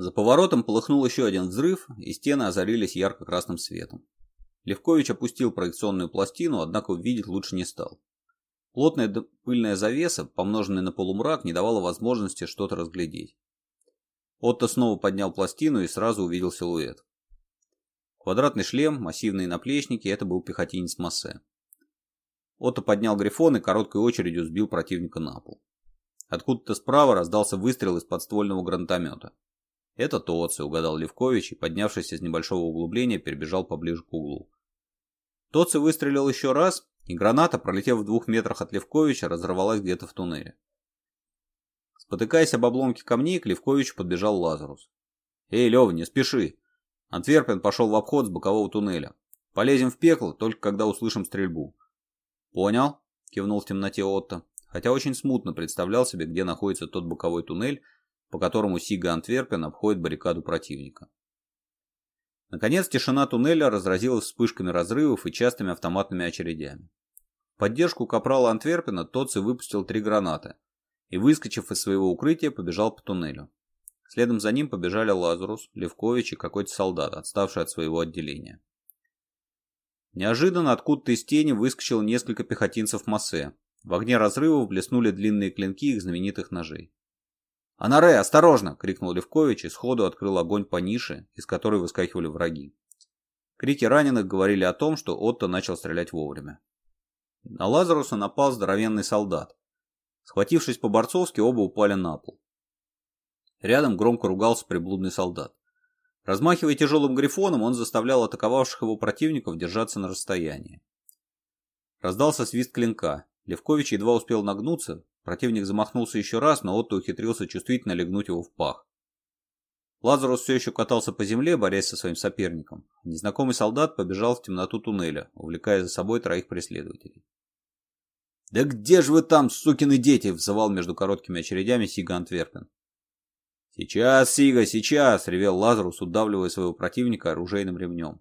За поворотом полыхнул еще один взрыв, и стены озарились ярко-красным светом. Левкович опустил проекционную пластину, однако увидеть лучше не стал. Плотная пыльная завеса, помноженная на полумрак, не давала возможности что-то разглядеть. Отто снова поднял пластину и сразу увидел силуэт. Квадратный шлем, массивные наплечники – это был пехотинец Массе. Отто поднял грифон и короткой очередью сбил противника на пол. Откуда-то справа раздался выстрел из подствольного гранатомета. «Это Тоци», — угадал Левкович и, поднявшись из небольшого углубления, перебежал поближе к углу. Тоци выстрелил еще раз, и граната, пролетев в двух метрах от Левковича, разорвалась где-то в туннеле. Спотыкаясь об обломке камней, к Левковичу подбежал Лазарус. «Эй, Лев, не спеши!» Антверпен пошел в обход с бокового туннеля. «Полезем в пекло, только когда услышим стрельбу». «Понял», — кивнул в темноте Отто, хотя очень смутно представлял себе, где находится тот боковой туннель, по которому Сига Антверпен обходит баррикаду противника. Наконец тишина туннеля разразилась вспышками разрывов и частыми автоматными очередями. В поддержку капрала Антверпена Тоци выпустил три гранаты и, выскочив из своего укрытия, побежал по туннелю. Следом за ним побежали Лазарус, Левкович и какой-то солдат, отставший от своего отделения. Неожиданно откуда-то из тени выскочило несколько пехотинцев Массе. В огне разрывов блеснули длинные клинки их знаменитых ножей. «Анаре, осторожно!» — крикнул Левкович и сходу открыл огонь по нише, из которой выскакивали враги. Крики раненых говорили о том, что Отто начал стрелять вовремя. На Лазаруса напал здоровенный солдат. Схватившись по-борцовски, оба упали на пол. Рядом громко ругался приблудный солдат. Размахивая тяжелым грифоном, он заставлял атаковавших его противников держаться на расстоянии. Раздался свист клинка. Левкович едва успел нагнуться, Противник замахнулся еще раз, но Отто ухитрился чувствительно легнуть его в пах. Лазарус все еще катался по земле, борясь со своим соперником. Незнакомый солдат побежал в темноту туннеля, увлекая за собой троих преследователей. «Да где же вы там, сукины дети?» – взывал между короткими очередями Сига Антверпен. «Сейчас, Сига, сейчас!» – ревел Лазарус, удавливая своего противника оружейным ремнем.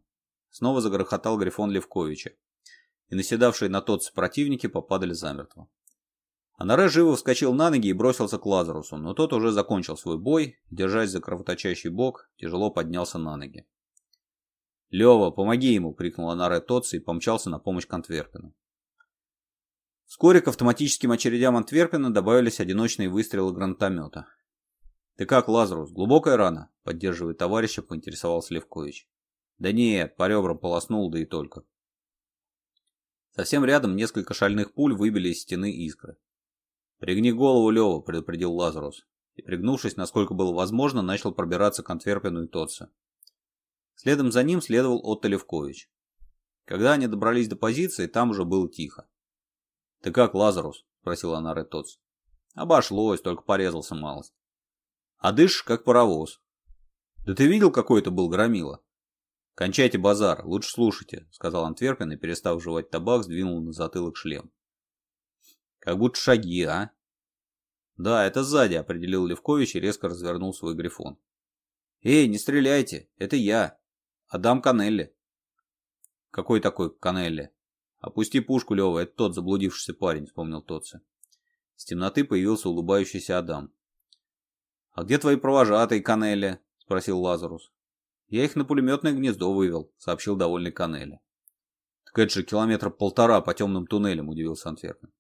Снова загрохотал Грифон Левковича, и наседавшие на тот противники попадали замертво. Анаре живо вскочил на ноги и бросился к Лазарусу, но тот уже закончил свой бой, держась за кровоточащий бок, тяжело поднялся на ноги. «Лева, помоги ему!» — крикнул Анаре Тотс и помчался на помощь Контверпину. Вскоре к автоматическим очередям Антверпена добавились одиночные выстрелы гранатомета. «Ты как, Лазарус, глубокая рана?» — поддерживая товарища, поинтересовался Левкович. «Да нет, по ребрам полоснул, да и только». Совсем рядом несколько шальных пуль выбили из стены искры. «Пригни голову, Лёва», — предупредил Лазарус. И, пригнувшись, насколько было возможно, начал пробираться к Антверпену и Тотце. Следом за ним следовал Отто Левкович. Когда они добрались до позиции, там уже было тихо. «Ты как, Лазарус?» — спросил Анаре Тотц. «Обошлось, только порезался малость». «А дышишь, как паровоз». «Да ты видел, какой это был громила?» «Кончайте базар, лучше слушайте», — сказал Антверпен и, перестав жевать табак, сдвинул на затылок шлем. Как будто шаги, а? Да, это сзади, определил Левкович и резко развернул свой грифон. Эй, не стреляйте, это я. Адам Канелли. Какой такой Канелли? Опусти пушку, Лева, это тот заблудившийся парень, вспомнил Тотце. С темноты появился улыбающийся Адам. «А где твои провожатые, Канелли?» – спросил Лазарус. «Я их на пулеметное гнездо вывел», – сообщил довольный Канелли. «Так это же километра полтора по темным туннелям», – удивился Антверпен.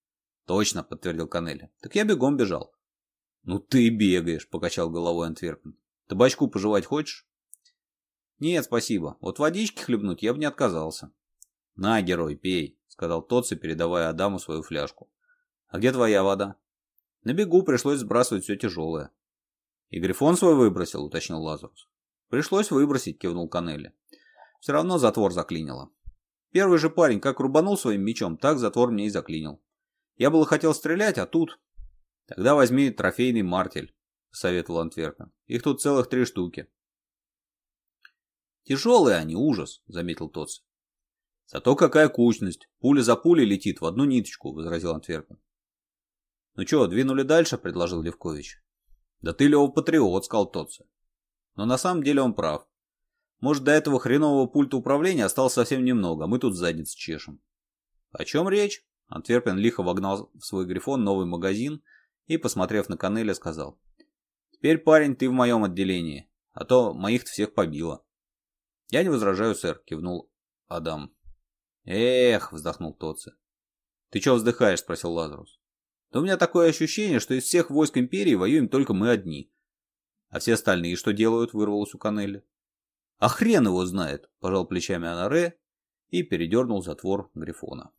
«Точно», — подтвердил Канели. «Так я бегом бежал». «Ну ты бегаешь», — покачал головой Антверпен. «Табачку пожевать хочешь?» «Нет, спасибо. Вот водички хлебнуть я бы не отказался». «На, герой, пей», — сказал Тотси, передавая Адаму свою фляжку. «А где твоя вода?» «На бегу пришлось сбрасывать все тяжелое». «И Грифон свой выбросил», — уточнил Лазарус. «Пришлось выбросить», — кивнул Канели. «Все равно затвор заклинило». Первый же парень как рубанул своим мечом, так затвор мне и заклинил. Я было хотел стрелять, а тут... Тогда возьми трофейный мартель, советовал Антверпен. Их тут целых три штуки. Тяжелые они, ужас, заметил Тотс. Зато какая кучность. Пуля за пулей летит в одну ниточку, возразил Антверпен. Ну что, двинули дальше, предложил Левкович. Да ты, Лёва, патриот, сказал Тотс. Но на самом деле он прав. Может, до этого хренового пульта управления осталось совсем немного, а мы тут задницы чешем. О чем речь? Антверпен лихо вогнал в свой грифон новый магазин и, посмотрев на Канеля, сказал. «Теперь, парень, ты в моем отделении, а то моих-то всех побило». «Я не возражаю, сэр», — кивнул Адам. «Эх», — вздохнул Тотце. «Ты чего вздыхаешь?» — спросил Лазарус. «Да у меня такое ощущение, что из всех войск Империи воюем только мы одни. А все остальные что делают?» — вырвалось у Канеля". «А хрен его знает!» — пожал плечами Анаре и передернул затвор Грифона.